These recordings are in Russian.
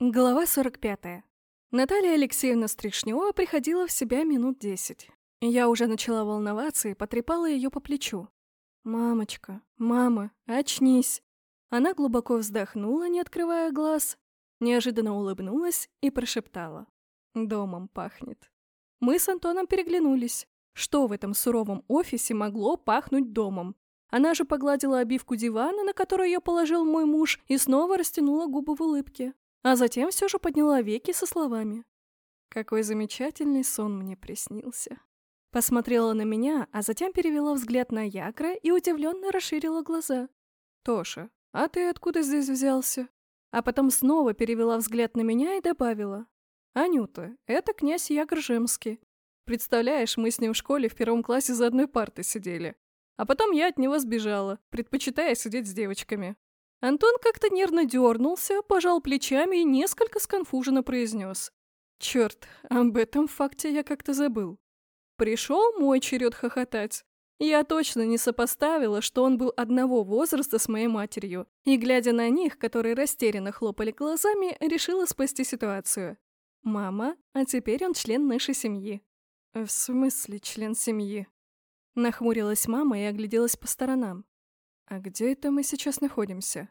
Глава 45. Наталья Алексеевна Стришнева приходила в себя минут десять. Я уже начала волноваться и потрепала ее по плечу. «Мамочка, мама, очнись!» Она глубоко вздохнула, не открывая глаз, неожиданно улыбнулась и прошептала. «Домом пахнет». Мы с Антоном переглянулись. Что в этом суровом офисе могло пахнуть домом? Она же погладила обивку дивана, на который ее положил мой муж, и снова растянула губы в улыбке. А затем все же подняла веки со словами. «Какой замечательный сон мне приснился». Посмотрела на меня, а затем перевела взгляд на Якра и удивленно расширила глаза. «Тоша, а ты откуда здесь взялся?» А потом снова перевела взгляд на меня и добавила. «Анюта, это князь Якр Жемский. Представляешь, мы с ним в школе в первом классе за одной партой сидели. А потом я от него сбежала, предпочитая сидеть с девочками. Антон как-то нервно дернулся, пожал плечами и несколько сконфуженно произнес. Черт, об этом факте я как-то забыл. Пришел мой черед хохотать. Я точно не сопоставила, что он был одного возраста с моей матерью, и, глядя на них, которые растерянно хлопали глазами, решила спасти ситуацию. «Мама, а теперь он член нашей семьи». «В смысле член семьи?» Нахмурилась мама и огляделась по сторонам. «А где это мы сейчас находимся?»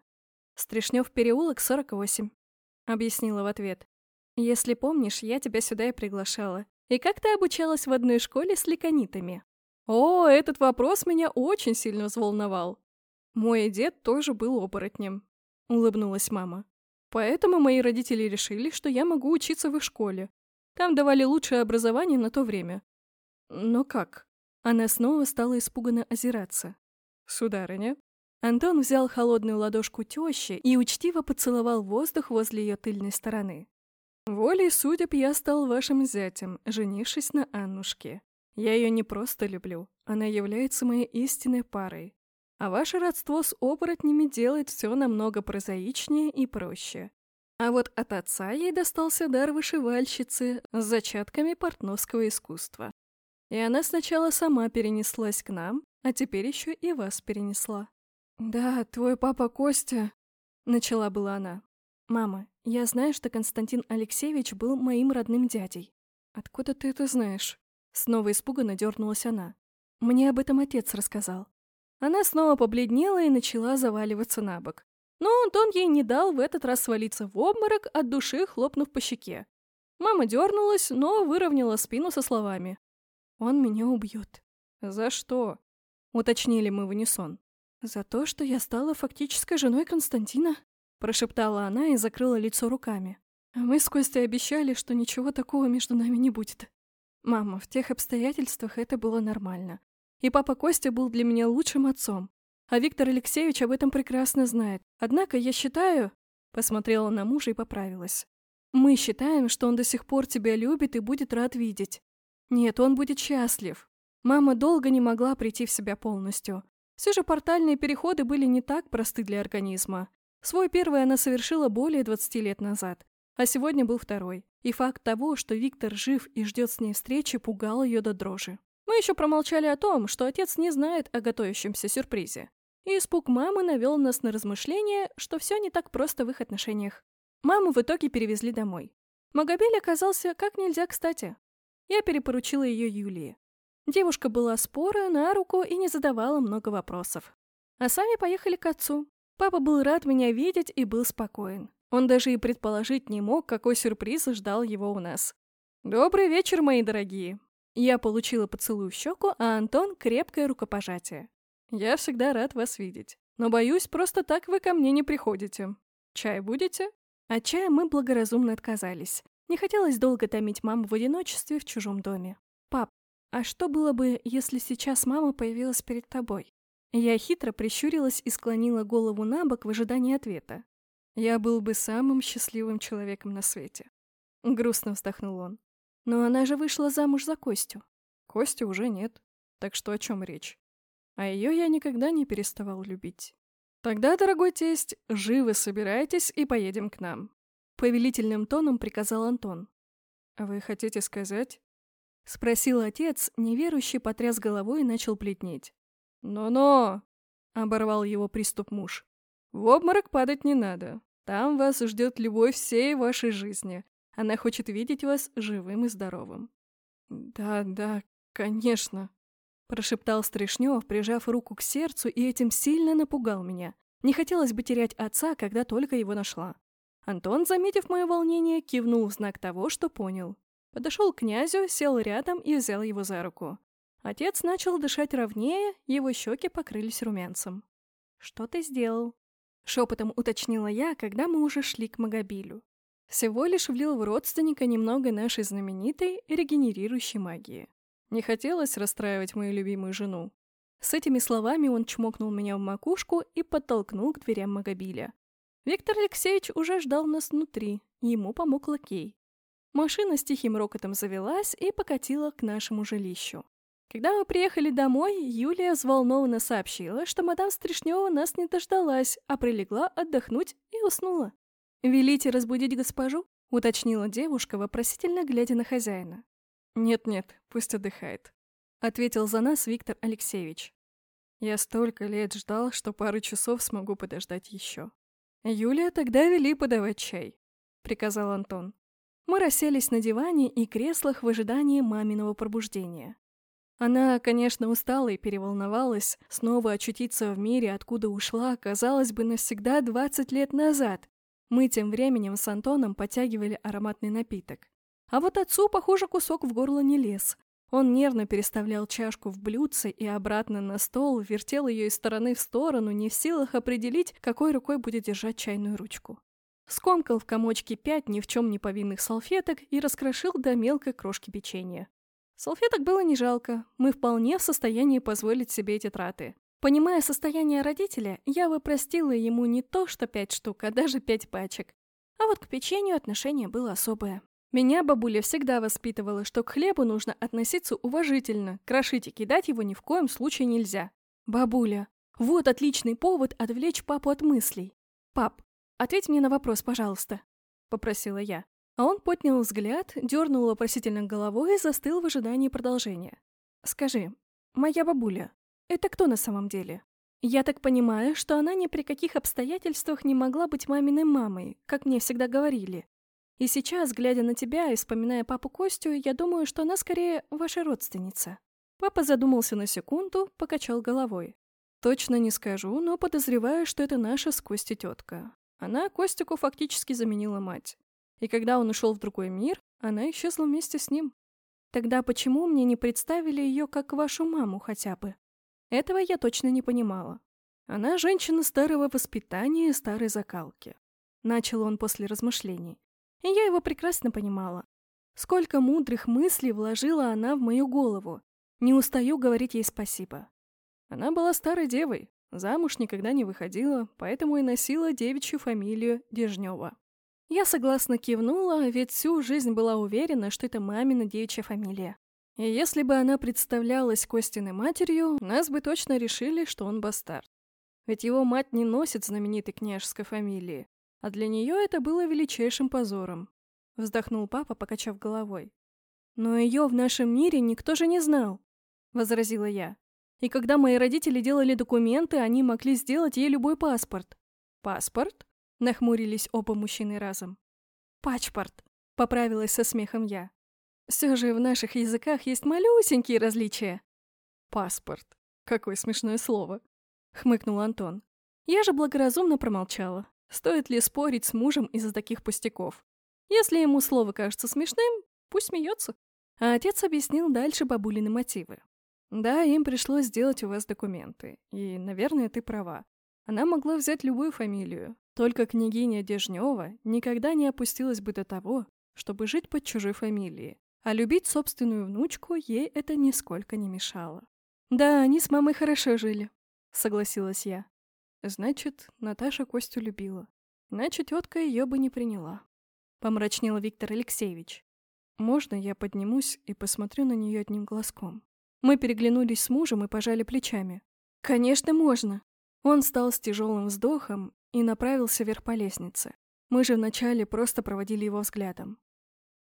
«Стришнев переулок, 48», — объяснила в ответ. «Если помнишь, я тебя сюда и приглашала. И как ты обучалась в одной школе с ликонитами?» «О, этот вопрос меня очень сильно взволновал. Мой дед тоже был оборотнем», — улыбнулась мама. «Поэтому мои родители решили, что я могу учиться в их школе. Там давали лучшее образование на то время». «Но как?» Она снова стала испуганно озираться. «Сударыня, Антон взял холодную ладошку тещи и учтиво поцеловал воздух возле ее тыльной стороны. «Волей судеб я стал вашим зятем, женившись на Аннушке. Я ее не просто люблю, она является моей истинной парой. А ваше родство с оборотнями делает все намного прозаичнее и проще. А вот от отца ей достался дар вышивальщицы с зачатками портновского искусства. И она сначала сама перенеслась к нам, а теперь еще и вас перенесла. «Да, твой папа Костя...» — начала была она. «Мама, я знаю, что Константин Алексеевич был моим родным дядей». «Откуда ты это знаешь?» Снова испуганно дернулась она. «Мне об этом отец рассказал». Она снова побледнела и начала заваливаться на бок. Но Антон ей не дал в этот раз свалиться в обморок, от души хлопнув по щеке. Мама дернулась, но выровняла спину со словами. «Он меня убьет». «За что?» — уточнили мы в унисон. «За то, что я стала фактической женой Константина», — прошептала она и закрыла лицо руками. «А мы с Костей обещали, что ничего такого между нами не будет. Мама, в тех обстоятельствах это было нормально. И папа Костя был для меня лучшим отцом. А Виктор Алексеевич об этом прекрасно знает. Однако я считаю...» Посмотрела на мужа и поправилась. «Мы считаем, что он до сих пор тебя любит и будет рад видеть. Нет, он будет счастлив. Мама долго не могла прийти в себя полностью. Все же портальные переходы были не так просты для организма. Свой первый она совершила более 20 лет назад, а сегодня был второй. И факт того, что Виктор жив и ждет с ней встречи, пугал ее до дрожи. Мы еще промолчали о том, что отец не знает о готовящемся сюрпризе. И испуг мамы навел нас на размышление, что все не так просто в их отношениях. Маму в итоге перевезли домой. Магобель оказался как нельзя кстати. Я перепоручила ее Юлии. Девушка была спора на руку и не задавала много вопросов. А сами поехали к отцу. Папа был рад меня видеть и был спокоен. Он даже и предположить не мог, какой сюрприз ждал его у нас. «Добрый вечер, мои дорогие!» Я получила поцелуй в щеку, а Антон — крепкое рукопожатие. «Я всегда рад вас видеть. Но, боюсь, просто так вы ко мне не приходите. Чай будете?» От чая мы благоразумно отказались. Не хотелось долго томить маму в одиночестве в чужом доме. «Пап, а что было бы, если сейчас мама появилась перед тобой? Я хитро прищурилась и склонила голову на бок в ожидании ответа. Я был бы самым счастливым человеком на свете. Грустно вздохнул он. Но она же вышла замуж за Костю. Кости уже нет. Так что о чем речь? А ее я никогда не переставал любить. Тогда, дорогой тесть, живо собирайтесь и поедем к нам. Повелительным тоном приказал Антон. Вы хотите сказать, Спросил отец, неверующий потряс головой и начал плетнеть. «Но-но!» — оборвал его приступ муж. «В обморок падать не надо. Там вас ждет любовь всей вашей жизни. Она хочет видеть вас живым и здоровым». «Да, да, конечно», — прошептал Стришнев, прижав руку к сердцу, и этим сильно напугал меня. Не хотелось бы терять отца, когда только его нашла. Антон, заметив мое волнение, кивнул в знак того, что понял. Подошел к князю, сел рядом и взял его за руку. Отец начал дышать ровнее, его щеки покрылись румянцем. «Что ты сделал?» Шепотом уточнила я, когда мы уже шли к Магобилю. Всего лишь влил в родственника немного нашей знаменитой регенерирующей магии. Не хотелось расстраивать мою любимую жену. С этими словами он чмокнул меня в макушку и подтолкнул к дверям Магобиля. Виктор Алексеевич уже ждал нас внутри, ему помог лакей. Машина с тихим рокотом завелась и покатила к нашему жилищу. Когда мы приехали домой, Юлия взволнованно сообщила, что мадам Стришнева нас не дождалась, а прилегла отдохнуть и уснула. «Велите разбудить госпожу?» — уточнила девушка, вопросительно глядя на хозяина. «Нет-нет, пусть отдыхает», — ответил за нас Виктор Алексеевич. «Я столько лет ждал, что пару часов смогу подождать еще». «Юлия, тогда вели подавать чай», — приказал Антон. Мы расселись на диване и креслах в ожидании маминого пробуждения. Она, конечно, устала и переволновалась, снова очутиться в мире, откуда ушла, казалось бы, навсегда 20 лет назад. Мы тем временем с Антоном подтягивали ароматный напиток. А вот отцу, похоже, кусок в горло не лез. Он нервно переставлял чашку в блюдце и обратно на стол, вертел ее из стороны в сторону, не в силах определить, какой рукой будет держать чайную ручку. Скомкал в комочке пять ни в чем не повинных салфеток и раскрошил до мелкой крошки печенья. Салфеток было не жалко, мы вполне в состоянии позволить себе эти траты. Понимая состояние родителя, я бы простила ему не то что пять штук, а даже пять пачек. А вот к печенью отношение было особое. Меня бабуля всегда воспитывала, что к хлебу нужно относиться уважительно, крошить и кидать его ни в коем случае нельзя. Бабуля, вот отличный повод отвлечь папу от мыслей. Пап, ответь мне на вопрос, пожалуйста, попросила я. А он поднял взгляд, дернул вопросительно головой и застыл в ожидании продолжения. «Скажи, моя бабуля, это кто на самом деле?» «Я так понимаю, что она ни при каких обстоятельствах не могла быть маминой мамой, как мне всегда говорили. И сейчас, глядя на тебя и вспоминая папу Костю, я думаю, что она скорее ваша родственница». Папа задумался на секунду, покачал головой. «Точно не скажу, но подозреваю, что это наша с Костей тетка. Она Костику фактически заменила мать. И когда он ушел в другой мир, она исчезла вместе с ним. Тогда почему мне не представили ее как вашу маму хотя бы? Этого я точно не понимала. Она женщина старого воспитания и старой закалки. Начал он после размышлений. И я его прекрасно понимала. Сколько мудрых мыслей вложила она в мою голову. Не устаю говорить ей спасибо. Она была старой девой, замуж никогда не выходила, поэтому и носила девичью фамилию Дежнева. Я согласно кивнула, ведь всю жизнь была уверена, что это мамина девичья фамилия. И если бы она представлялась Костиной матерью, нас бы точно решили, что он бастард. Ведь его мать не носит знаменитой княжеской фамилии, а для нее это было величайшим позором. Вздохнул папа, покачав головой. «Но ее в нашем мире никто же не знал», — возразила я. «И когда мои родители делали документы, они могли сделать ей любой паспорт». «Паспорт?» Нахмурились оба мужчины разом. «Пачпорт», — поправилась со смехом я. «Все же в наших языках есть малюсенькие различия». «Паспорт. Какое смешное слово», — хмыкнул Антон. Я же благоразумно промолчала. Стоит ли спорить с мужем из-за таких пустяков? Если ему слово кажется смешным, пусть смеется. А отец объяснил дальше бабулины мотивы. Да, им пришлось сделать у вас документы. И, наверное, ты права. Она могла взять любую фамилию, только княгиня Дежнева никогда не опустилась бы до того, чтобы жить под чужой фамилией, а любить собственную внучку ей это нисколько не мешало. «Да, они с мамой хорошо жили», — согласилась я. Значит, Наташа Костю любила. Иначе тетка ее бы не приняла. Помрачнел Виктор Алексеевич. Можно я поднимусь и посмотрю на нее одним глазком? Мы переглянулись с мужем и пожали плечами. Конечно, можно. Он стал с тяжелым вздохом и направился вверх по лестнице. Мы же вначале просто проводили его взглядом.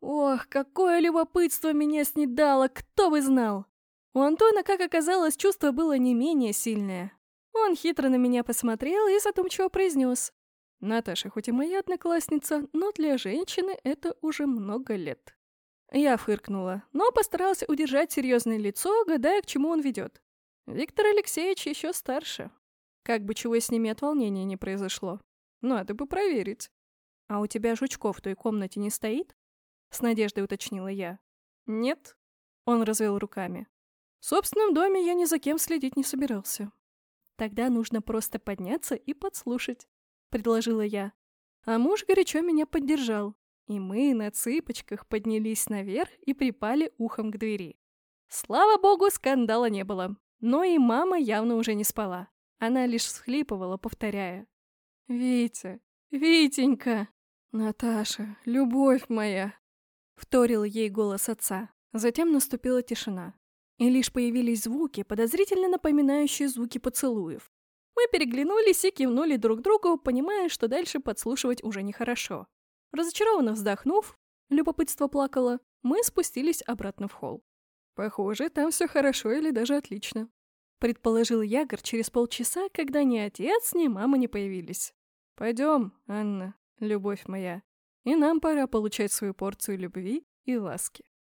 Ох, какое любопытство меня снедало, кто бы знал! У Антона, как оказалось, чувство было не менее сильное. Он хитро на меня посмотрел и задумчиво произнес. Наташа хоть и моя одноклассница, но для женщины это уже много лет. Я фыркнула, но постаралась удержать серьезное лицо, гадая, к чему он ведет. Виктор Алексеевич еще старше. Как бы чего с ними от волнения не произошло. Надо бы проверить. «А у тебя жучков в той комнате не стоит?» С надеждой уточнила я. «Нет», — он развел руками. «В собственном доме я ни за кем следить не собирался». «Тогда нужно просто подняться и подслушать», — предложила я. А муж горячо меня поддержал, и мы на цыпочках поднялись наверх и припали ухом к двери. Слава богу, скандала не было. Но и мама явно уже не спала. Она лишь всхлипывала, повторяя. «Витя, Витенька!» «Наташа, любовь моя!» Вторил ей голос отца. Затем наступила тишина. И лишь появились звуки, подозрительно напоминающие звуки поцелуев. Мы переглянулись и кивнули друг другу, понимая, что дальше подслушивать уже нехорошо. Разочарованно вздохнув, любопытство плакало, мы спустились обратно в холл. «Похоже, там все хорошо или даже отлично», — предположил Ягор через полчаса, когда ни отец, ни мама не появились. «Пойдем, Анна, любовь моя, и нам пора получать свою порцию любви и ласки.